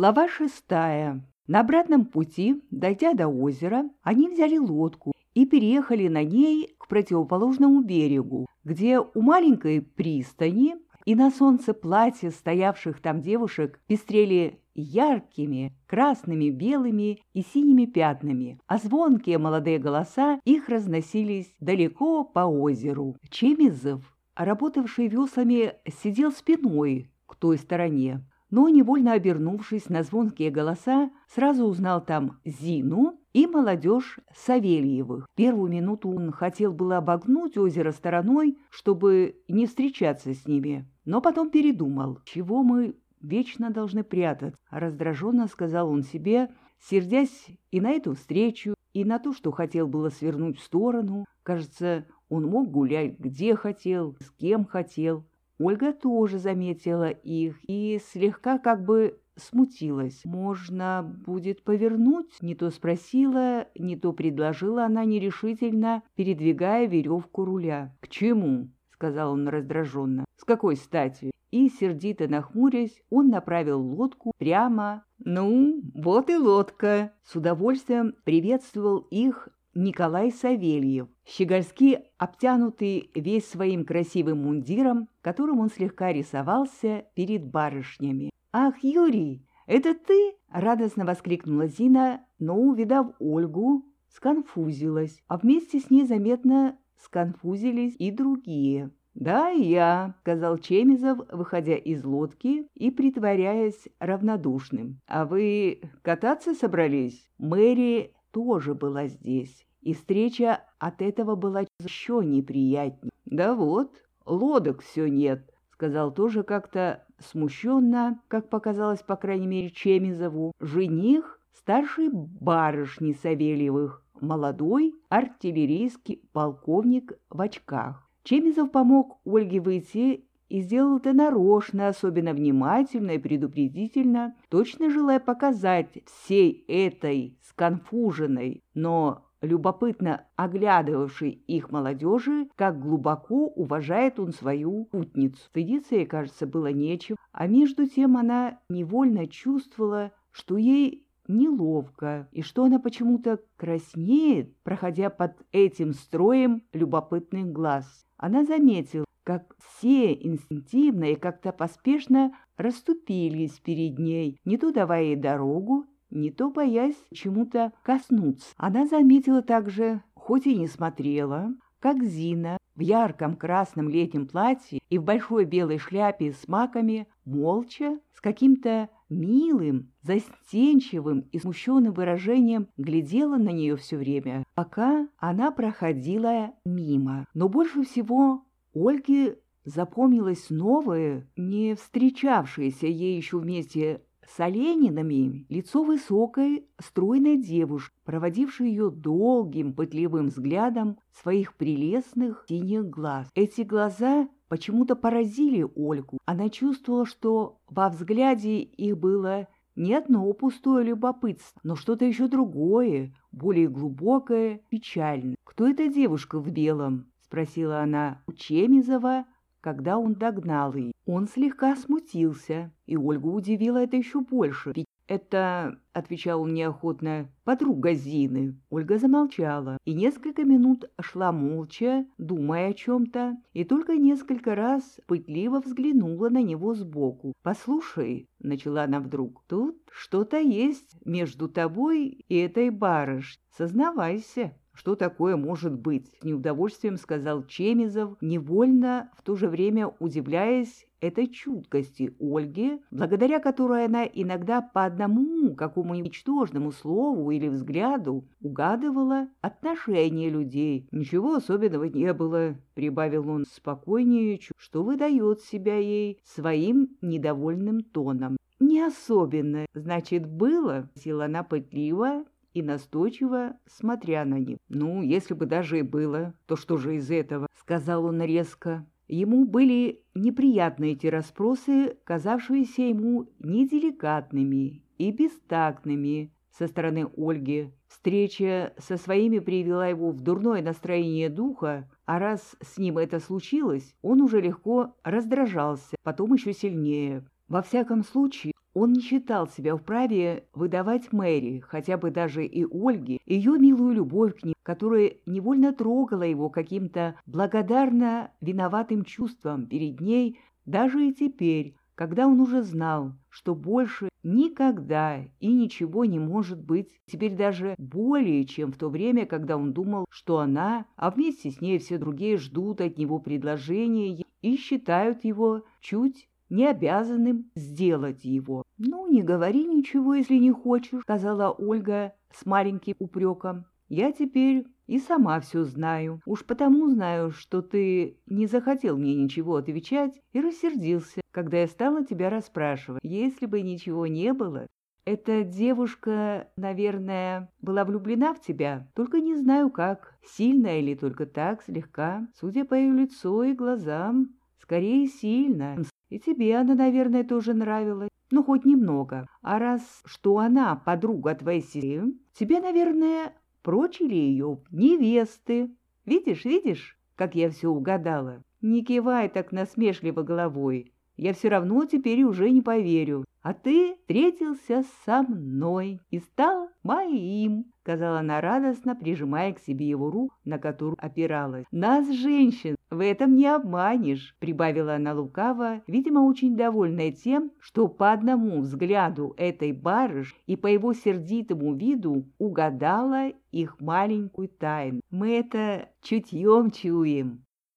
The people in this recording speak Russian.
Глава шестая. На обратном пути, дойдя до озера, они взяли лодку и переехали на ней к противоположному берегу, где у маленькой пристани и на солнце платья стоявших там девушек пестрели яркими, красными, белыми и синими пятнами, а звонкие молодые голоса их разносились далеко по озеру. Чемизов, работавший веслами, сидел спиной к той стороне, но, невольно обернувшись на звонкие голоса, сразу узнал там Зину и молодежь Савельевых. Первую минуту он хотел было обогнуть озеро стороной, чтобы не встречаться с ними, но потом передумал, чего мы вечно должны прятать, раздраженно сказал он себе, сердясь и на эту встречу, и на то, что хотел было свернуть в сторону. Кажется, он мог гулять где хотел, с кем хотел. Ольга тоже заметила их и слегка как бы смутилась. «Можно будет повернуть?» Не то спросила, не то предложила она нерешительно, передвигая веревку руля. «К чему?» — сказал он раздраженно. «С какой стати?» И, сердито нахмурясь, он направил лодку прямо. «Ну, вот и лодка!» С удовольствием приветствовал их Николай Савельев, щегольски обтянутый весь своим красивым мундиром, которым он слегка рисовался перед барышнями. «Ах, Юрий, это ты?» — радостно воскликнула Зина, но, увидав Ольгу, сконфузилась, а вместе с ней заметно сконфузились и другие. «Да, я», — сказал Чемизов, выходя из лодки и притворяясь равнодушным. «А вы кататься собрались?» Мэри тоже была здесь, и встреча от этого была еще неприятнее. «Да вот, лодок все нет», — сказал тоже как-то смущенно, как показалось, по крайней мере, Чемизову, жених старшей барышни Савельевых, молодой артиллерийский полковник в очках. Чемизов помог Ольге выйти и сделал это нарочно, особенно внимательно и предупредительно, точно желая показать всей этой сконфуженной, но любопытно оглядывавшей их молодежи, как глубоко уважает он свою путницу. Стыдиться ей, кажется, было нечем, а между тем она невольно чувствовала, что ей неловко, и что она почему-то краснеет, проходя под этим строем любопытных глаз. Она заметила, как все инстинктивно и как-то поспешно расступились перед ней, не то давая ей дорогу, не то боясь чему-то коснуться. Она заметила также, хоть и не смотрела, как Зина в ярком красном летнем платье и в большой белой шляпе с маками молча, с каким-то милым, застенчивым и смущенным выражением глядела на нее все время, пока она проходила мимо. Но больше всего Ольге запомнилось новое, не встречавшееся ей еще вместе с Оленинами, лицо высокой, стройной девушки, проводившей ее долгим, пытливым взглядом своих прелестных синих глаз. Эти глаза почему-то поразили Ольгу. Она чувствовала, что во взгляде их было не одно пустое любопытство, но что-то еще другое, более глубокое, печальное. «Кто эта девушка в белом?» — спросила она у Чемизова, когда он догнал ее. Он слегка смутился, и Ольгу удивило это еще больше. Ведь это, — отвечал он неохотно, — подруга Зины. Ольга замолчала и несколько минут шла молча, думая о чем-то, и только несколько раз пытливо взглянула на него сбоку. «Послушай», — начала она вдруг, — «тут что-то есть между тобой и этой барыш. Сознавайся». Что такое может быть? С неудовольствием сказал Чемизов, невольно, в то же время удивляясь этой чуткости Ольги, благодаря которой она иногда по одному какому-нибудь ничтожному слову или взгляду угадывала отношения людей. «Ничего особенного не было», — прибавил он спокойнее, что выдает себя ей своим недовольным тоном. «Не особенно, значит, было?» — села она пытливо и настойчиво смотря на них. «Ну, если бы даже и было, то что же из этого?» — сказал он резко. Ему были неприятны эти расспросы, казавшиеся ему неделикатными и бестактными со стороны Ольги. Встреча со своими привела его в дурное настроение духа, а раз с ним это случилось, он уже легко раздражался, потом еще сильнее. Во всяком случае, Он не считал себя вправе выдавать Мэри, хотя бы даже и Ольге, ее милую любовь к ним, которая невольно трогала его каким-то благодарно виноватым чувством перед ней, даже и теперь, когда он уже знал, что больше никогда и ничего не может быть, теперь даже более, чем в то время, когда он думал, что она, а вместе с ней все другие ждут от него предложения и считают его чуть не обязанным сделать его. «Ну, не говори ничего, если не хочешь», — сказала Ольга с маленьким упреком. «Я теперь и сама все знаю. Уж потому знаю, что ты не захотел мне ничего отвечать и рассердился, когда я стала тебя расспрашивать. Если бы ничего не было, эта девушка, наверное, была влюблена в тебя, только не знаю как, сильно или только так, слегка. Судя по ее лицу и глазам, скорее сильно. И тебе она, наверное, тоже нравилась. Ну, хоть немного. А раз что она подруга твоей сестры, тебе, наверное, прочили ее невесты. Видишь, видишь, как я все угадала? Не кивай так насмешливо головой. Я все равно теперь уже не поверю. А ты встретился со мной и стал моим, — сказала она радостно, прижимая к себе его руку, на которую опиралась. «Нас, женщин, в этом не обманешь», — прибавила она лукаво, видимо, очень довольная тем, что по одному взгляду этой барыш и по его сердитому виду угадала их маленькую тайну. «Мы это чутьем чуем».